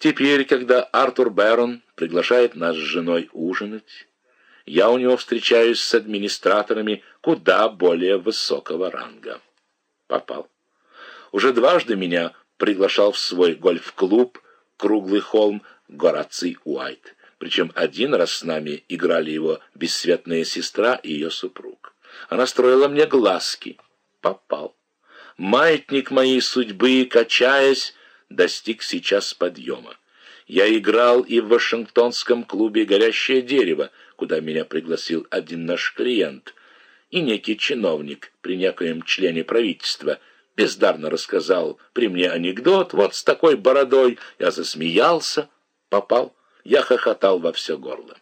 Теперь, когда Артур Бэрон приглашает нас с женой ужинать, я у него встречаюсь с администраторами куда более высокого ранга. Попал. Уже дважды меня приглашал в свой гольф-клуб «Круглый холм» Гораций Уайт. Причем один раз с нами играли его бесцветная сестра и ее супруг. Она строила мне глазки. Попал. Маятник моей судьбы, качаясь, достиг сейчас подъема. Я играл и в Вашингтонском клубе «Горящее дерево», куда меня пригласил один наш клиент, и некий чиновник при некоем члене правительства бездарно рассказал при мне анекдот, вот с такой бородой я засмеялся, попал, я хохотал во все горло.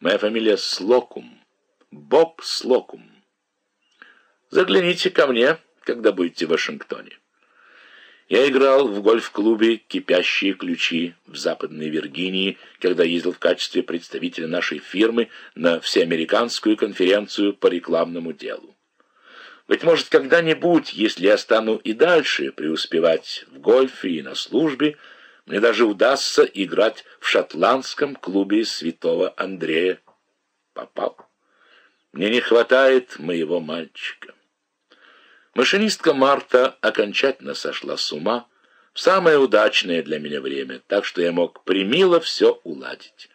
Моя фамилия Слокум, Боб Слокум. Загляните ко мне, когда будете в Вашингтоне. Я играл в гольф-клубе «Кипящие ключи» в Западной Виргинии, когда ездил в качестве представителя нашей фирмы на всеамериканскую конференцию по рекламному делу. Быть может, когда-нибудь, если я стану и дальше преуспевать в гольфе и на службе, мне даже удастся играть в шотландском клубе святого Андрея. Попал. Мне не хватает моего мальчика. Машинистка Марта окончательно сошла с ума в самое удачное для меня время, так что я мог примило все уладить.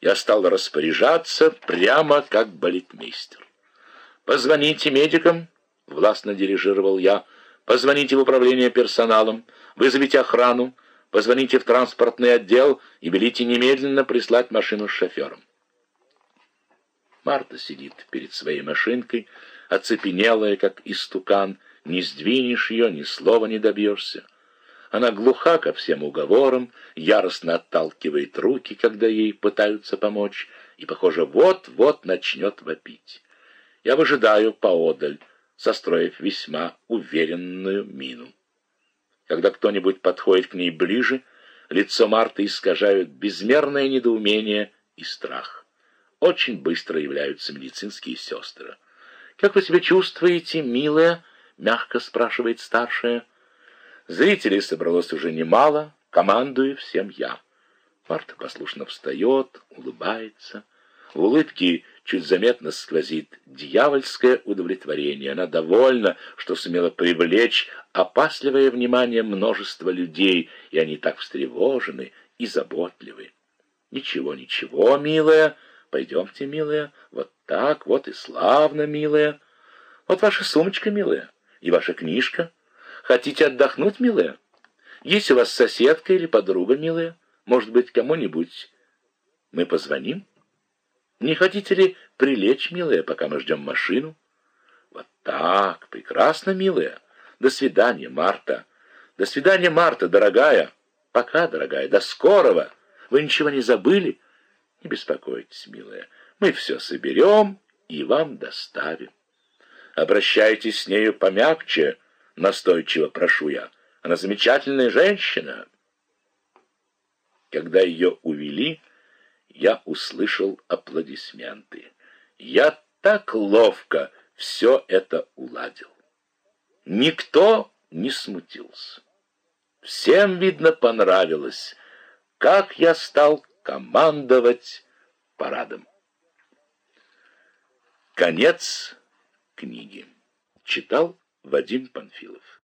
Я стал распоряжаться прямо как балетмейстер. «Позвоните медикам», — властно дирижировал я, «позвоните в управление персоналом, вызовите охрану, позвоните в транспортный отдел и велите немедленно прислать машину с шофером». Марта сидит перед своей машинкой, оцепенелая, как истукан, не сдвинешь ее, ни слова не добьешься. Она глуха ко всем уговорам, яростно отталкивает руки, когда ей пытаются помочь, и, похоже, вот-вот начнет вопить. Я выжидаю поодаль, состроив весьма уверенную мину. Когда кто-нибудь подходит к ней ближе, лицо Марты искажают безмерное недоумение и страх. Очень быстро являются медицинские сестры. «Как вы себя чувствуете, милая?» — мягко спрашивает старшая. Зрителей собралось уже немало, командую всем я. Марта послушно встает, улыбается. В улыбке чуть заметно сквозит дьявольское удовлетворение. Она довольна, что сумела привлечь опасливое внимание множества людей, и они так встревожены и заботливы. «Ничего, ничего, милая, пойдемте, милая, вот так, вот и славно, милая. Вот ваша сумочка, милая, и ваша книжка. Хотите отдохнуть, милая? Есть у вас соседка или подруга, милая? Может быть, кому-нибудь мы позвоним? Не хотите ли прилечь, милая, пока мы ждем машину? Вот так, прекрасно, милая. До свидания, Марта. До свидания, Марта, дорогая. Пока, дорогая, до скорого. Вы ничего не забыли? Не беспокойтесь, милая. Мы все соберем и вам доставим. Обращайтесь с нею помягче, настойчиво прошу я. Она замечательная женщина. Когда ее увели, я услышал аплодисменты. Я так ловко все это уладил. Никто не смутился. Всем, видно, понравилось, как я стал командовать парадом. Конец книги. Читал Вадим Панфилов.